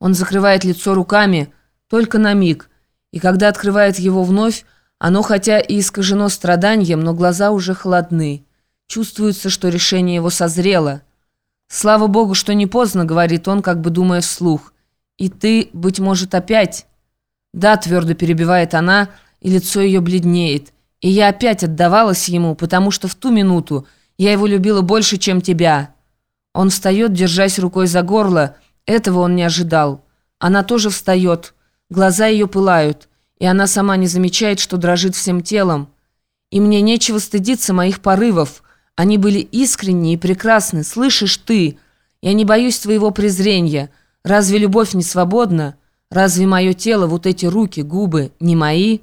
Он закрывает лицо руками только на миг, и когда открывает его вновь, оно хотя и искажено страданием, но глаза уже холодны. Чувствуется, что решение его созрело. «Слава Богу, что не поздно», — говорит он, как бы думая вслух. «И ты, быть может, опять...» «Да», — твердо перебивает она, и лицо ее бледнеет. «И я опять отдавалась ему, потому что в ту минуту я его любила больше, чем тебя». Он встает, держась рукой за горло, — этого он не ожидал. Она тоже встает. Глаза ее пылают, и она сама не замечает, что дрожит всем телом. И мне нечего стыдиться моих порывов. Они были искренни и прекрасны. Слышишь ты? Я не боюсь твоего презрения. Разве любовь не свободна? Разве мое тело, вот эти руки, губы, не мои?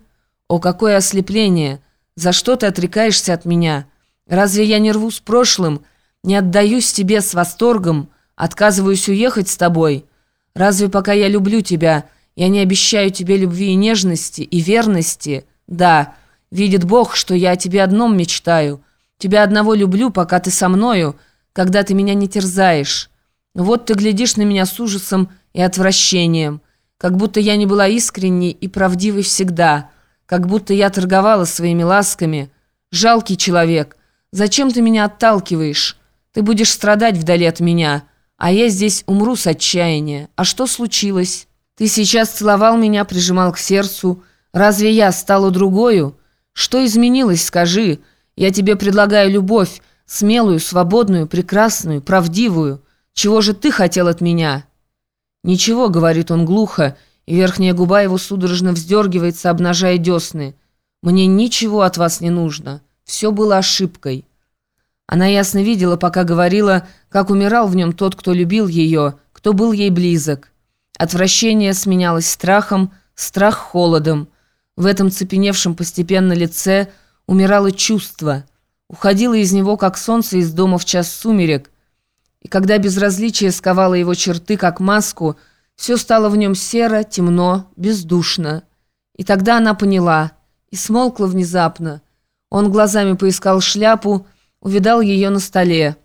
О, какое ослепление! За что ты отрекаешься от меня? Разве я не рву с прошлым, не отдаюсь тебе с восторгом, Отказываюсь уехать с тобой. Разве пока я люблю тебя, я не обещаю тебе любви и нежности, и верности? Да, видит Бог, что я о тебе одном мечтаю. Тебя одного люблю, пока ты со мною, когда ты меня не терзаешь. Вот ты глядишь на меня с ужасом и отвращением, как будто я не была искренней и правдивой всегда, как будто я торговала своими ласками. Жалкий человек, зачем ты меня отталкиваешь? Ты будешь страдать вдали от меня». А я здесь умру с отчаяния. А что случилось? Ты сейчас целовал меня, прижимал к сердцу. Разве я стала другою? Что изменилось, скажи? Я тебе предлагаю любовь, смелую, свободную, прекрасную, правдивую. Чего же ты хотел от меня?» «Ничего», — говорит он глухо, и верхняя губа его судорожно вздергивается, обнажая десны. «Мне ничего от вас не нужно. Все было ошибкой». Она ясно видела, пока говорила, как умирал в нем тот, кто любил ее, кто был ей близок. Отвращение сменялось страхом, страх холодом. В этом цепеневшем постепенно лице умирало чувство. Уходило из него, как солнце из дома в час сумерек. И когда безразличие сковало его черты, как маску, все стало в нем серо, темно, бездушно. И тогда она поняла, и смолкла внезапно. Он глазами поискал шляпу, увидал ее на столе.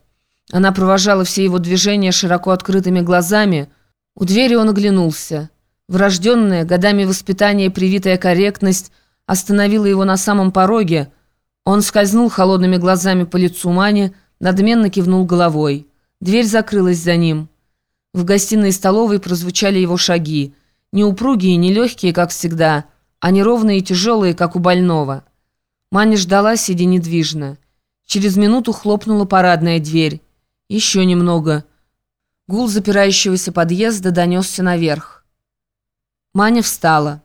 Она провожала все его движения широко открытыми глазами. У двери он оглянулся. Врожденная, годами воспитания привитая корректность остановила его на самом пороге. Он скользнул холодными глазами по лицу Мани, надменно кивнул головой. Дверь закрылась за ним. В гостиной и столовой прозвучали его шаги. Не упругие, не легкие, как всегда, а неровные и тяжелые, как у больного. Маня ждала, сидя недвижно. Через минуту хлопнула парадная дверь. Еще немного. Гул запирающегося подъезда донесся наверх. Маня встала.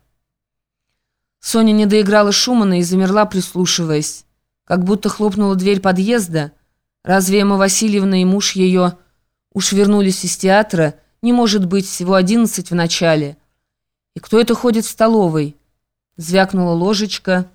Соня не доиграла Шумана и замерла, прислушиваясь. Как будто хлопнула дверь подъезда. Разве Эмма Васильевна и муж ее уж вернулись из театра? Не может быть, всего одиннадцать в начале. И кто это ходит в столовой? Звякнула ложечка.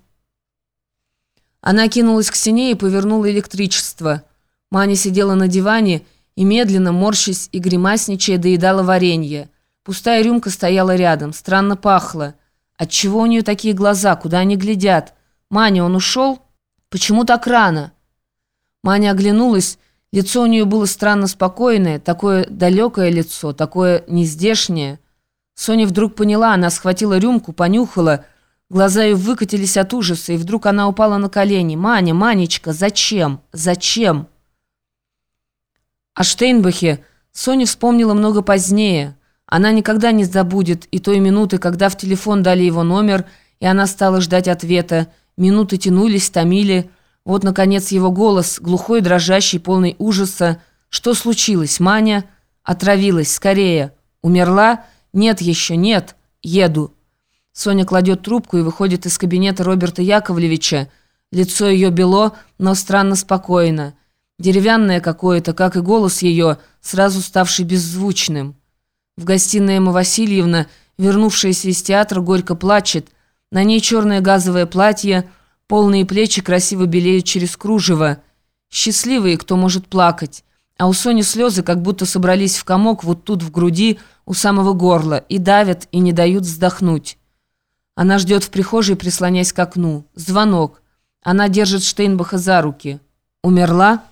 Она кинулась к стене и повернула электричество. Маня сидела на диване и, медленно, морщась и гримасничая, доедала варенье. Пустая рюмка стояла рядом, странно пахло. Отчего у нее такие глаза, куда они глядят? «Маня, он ушел? Почему так рано?» Маня оглянулась, лицо у нее было странно спокойное, такое далекое лицо, такое нездешнее. Соня вдруг поняла, она схватила рюмку, понюхала – Глаза ее выкатились от ужаса, и вдруг она упала на колени. «Маня, Манечка, зачем? Зачем?» О Штейнбахе Соня вспомнила много позднее. Она никогда не забудет и той минуты, когда в телефон дали его номер, и она стала ждать ответа. Минуты тянулись, томили. Вот, наконец, его голос, глухой, дрожащий, полный ужаса. «Что случилось, Маня?» «Отравилась, скорее!» «Умерла?» «Нет еще, нет. Еду». Соня кладет трубку и выходит из кабинета Роберта Яковлевича. Лицо ее бело, но странно спокойно. Деревянное какое-то, как и голос ее, сразу ставший беззвучным. В гостиной Эмма Васильевна, вернувшаяся из театра, горько плачет. На ней черное газовое платье, полные плечи красиво белеют через кружево. Счастливые, кто может плакать. А у Сони слезы как будто собрались в комок вот тут в груди, у самого горла, и давят, и не дают вздохнуть. Она ждет в прихожей, прислонясь к окну. Звонок. Она держит Штейнбаха за руки. Умерла?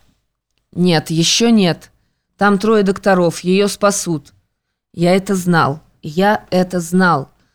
Нет, еще нет. Там трое докторов, ее спасут. Я это знал. Я это знал.